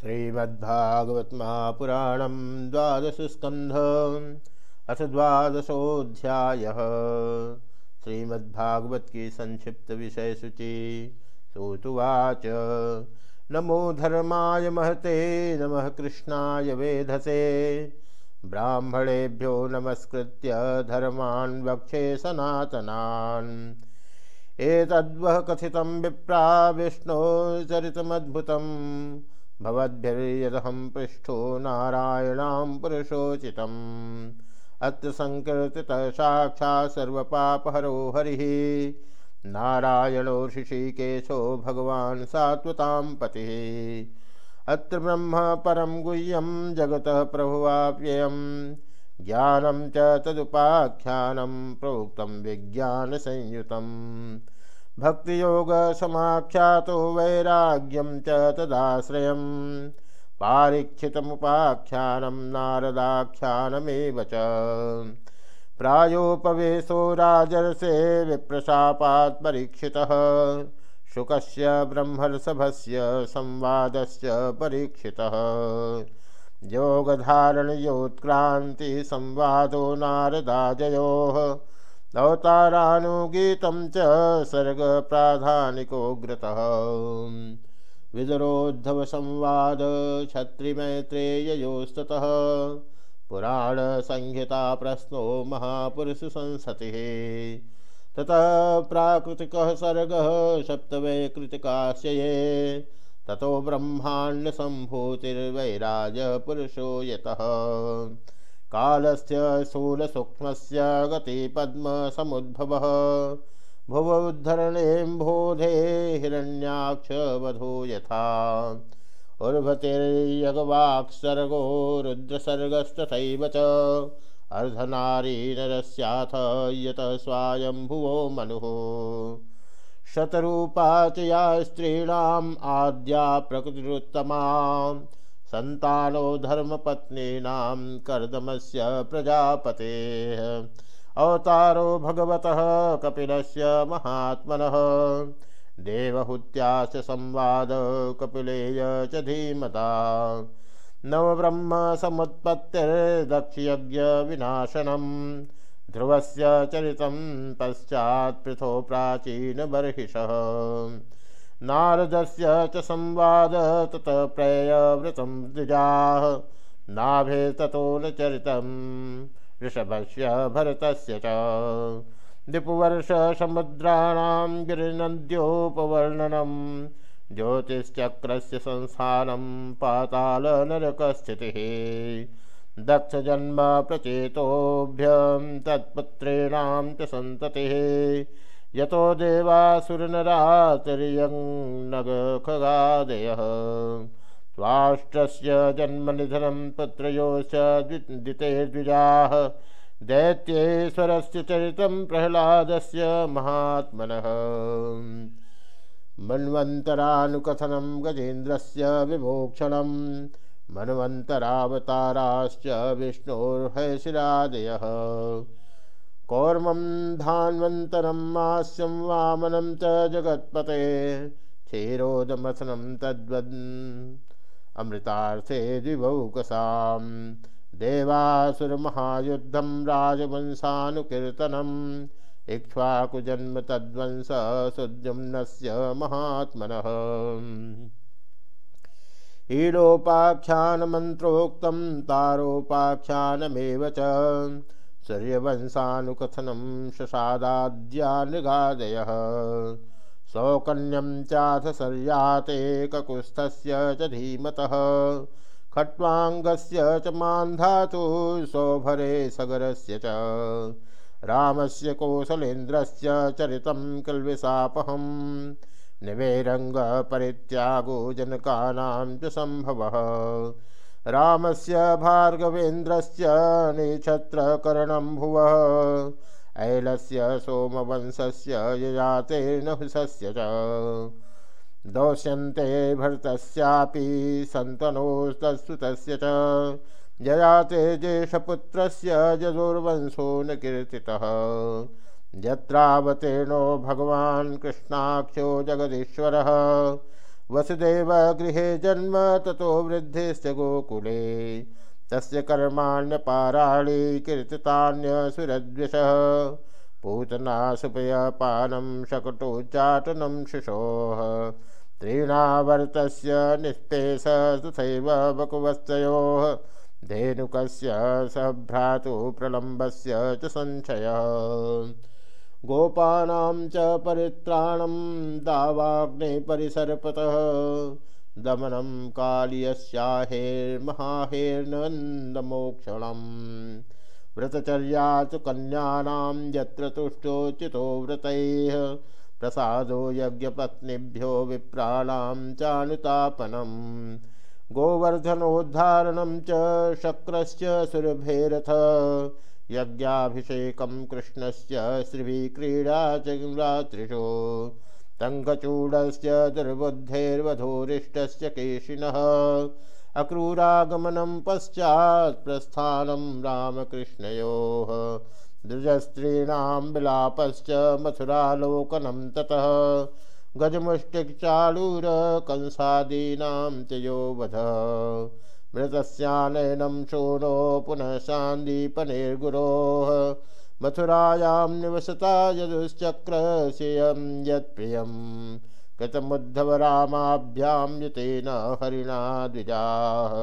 श्रीमद्भागवत महापुराणम द्वादश स्कंध अथ द्वादशोध्याय श्रीमद्भागवत की संक्षिप्त विषय सूचि सूतुवाच। नमो धर्माय महते, नमः कृष्णाय वेधसे। ब्राह्मणेभ्यो नमस्कृत्य धर्मान् वक्षे सनातनान्। एतद्वः कथितं विप्रा विष्णोचरितमद्भुतम् भवद्भिर्यदहं पृष्ठो नारायणां पुरुषोचितम्। अत्र सङ्कीर्तितः साक्षात् सर्वपापहरो हरिः नारायणो ऋषिकेशो भगवान् सात्वतां पतिः। अत्र ब्रह्म परं गुह्यं जगतः प्रभुवाप्ययं ज्ञानं च तदुपाख्यानं प्रोक्तं विज्ञानसंयुतम्। भक्तियोगसमाख्यातो वैराग्यं च तदाश्रयं पारीक्षितमुपाख्यानं नारदाख्यानमेव च। प्रायोपवेशो राजर्षे विप्रशापात् परीक्षितः शुकस्य ब्रह्मर्षभस्य संवादस्य परीक्षितः। योगधारणयोत्क्रान्तिसंवादो नारदाजयोः। अवतारानुगीतं च सर्गप्राधानिकोग्रतः विदुरोद्धवसंवाद क्षत्रिमैत्रेययोस्ततः पुराणसंहिता प्रश्नो महापुरुषसंसतिः। ततः प्राकृतिकः सर्गः सप्तवैकृतिकाश्चये ततो ब्रह्माण्डसम्भूतिर्वैराजपुरुषो यतः। कालस्य स्थूलसूक्ष्मस्य गतिपद्मसमुद्भवः भुवोद्धरणेम्भोधे हिरण्याक्षवधो यथा उर्भतिर्यगवाक्सर्गो रुद्रसर्गस्तथैव च। अर्धनारी नरस्याथ यत स्वायम्भुवो मनुः। शतरूपा च या स्त्रीणाम् आद्या प्रकृतिरुत्तमा। संतानो धर्मपत्नीनां कर्दमस्य प्रजापतेः। अवतारो भगवतः कपिलस्य महात्मनः। देवहूत्याश्च संवाद कपिलेय च धीमता। नवब्रह्मसमुत्पत्तिर्दक्षयज्ञविनाशनं ध्रुवस्य चरितं पश्चात् पृथो प्राचीनबर्हिषः। नारदस्य च संवाद तत प्रयवृतं द्विजाः। नाभे ततो न चरितं ऋषभस्य भरतस्य च। दिपुवर्षसमुद्राणां गिरिनद्योपवर्णनं। ज्योतिश्चक्रस्य संस्थानं पातालनरकस्थितिः दक्षजन्म प्रचेतोभ्यं तत्पुत्रेणां च सन्ततिः। यतो देवासुरनरातिर्यङ्नगखगादयः स्वाष्ट्रस्य जन्मनिधनं पुत्रयोश्च द्वितेर्द्विजाः। दैत्येश्वरस्य चरितं प्रह्लादस्य महात्मनः। मन्वन्तरानुकथनं गजेन्द्रस्य विमोक्षणं मन्वन्तरावताराश्च विष्णोर्हयशिरादयः कौर्मं धान्वन्तरं मास्यं वामनं च जगत्पते क्षीरोदमथनं तद्वन् अमृतार्थे द्विभौकसां देवासुरमहायुद्धं राजवंशानुकीर्तनम् इक्ष्वाकुजन्म तद्वंस सुद्युम्नस्य महात्मनः। ईडोपाख्यानमन्त्रोक्तं तारोपाख्यानमेव च। सूर्यवंशानुकथनं शशादाद्या नृगादयः सौकन्यं चाथ सर्याते ककुस्थस्य च धीमतः। खट्वाङ्गस्य च मान्धातु सौभरे सगरस्य च। रामस्य कौशलेन्द्रस्य चरितं किल्विषापहं निवेरङ्गपरित्यागो जनकानां च रामस्य भार्गवेन्द्रस्य निक्षत्रकरणं भुवः। ऐलस्य सोमवंशस्य यजातेन हुसस्य च। दौश्यन्ते भरतस्यापि सन्तनोस्तत्सुतस्य च। ययाते ज्येष्ठपुत्रस्य यजुर्वंशो न कीर्तितः। यत्रावतीर्णो भगवान् कृष्णाख्यो जगदीश्वरः। वसुदेव गृहे जन्म ततो वृद्धिश्च गोकुले। तस्य कर्माण्यपाराणि कीर्तितान्यसुरद्विषः। पूतना सुपयपानं शकटोच्चाटनं शिशोः। त्रीणावर्तस्य निःपेश तथैव बकुवस्तयोः धेनुकस्य सभ्रातु प्रलम्बस्य च संशयः। गोपानां च परित्राणं दावाग्ने परिसर्पतः दमनं कालियस्याहेर्महाहेर्नन्दमोक्षणम्। व्रतचर्या च कन्यानां यत्र तुष्टोचितो व्रतैः। प्रसादो यज्ञपत्नीभ्यो विप्राणां चानुतापनम्। गोवर्धनोद्धारणं च शक्रस्य सुरभेरथ। यज्ञाभिषेकं कृष्णस्य श्रीक्रीडा च रात्रिषु तङ्गचूडस्य दुर्बुद्धेर्वधूरिष्टस्य केशिनः, अक्रूरागमनं पश्चात् प्रस्थानं रामकृष्णयोः, द्विजस्त्रीणां विलापश्च मथुरालोकनं ततः गजमुष्टिक्चाळूरकंसादीनां त्ययो वध मृतस्यानयनं शोनो पुनः सान्दीपनिर्गुरोः मथुरायां निवसता यदुश्चक्रशियं यत्प्रियं कृतमुद्धव रामाभ्यां युतेन हरिणा द्विजाः।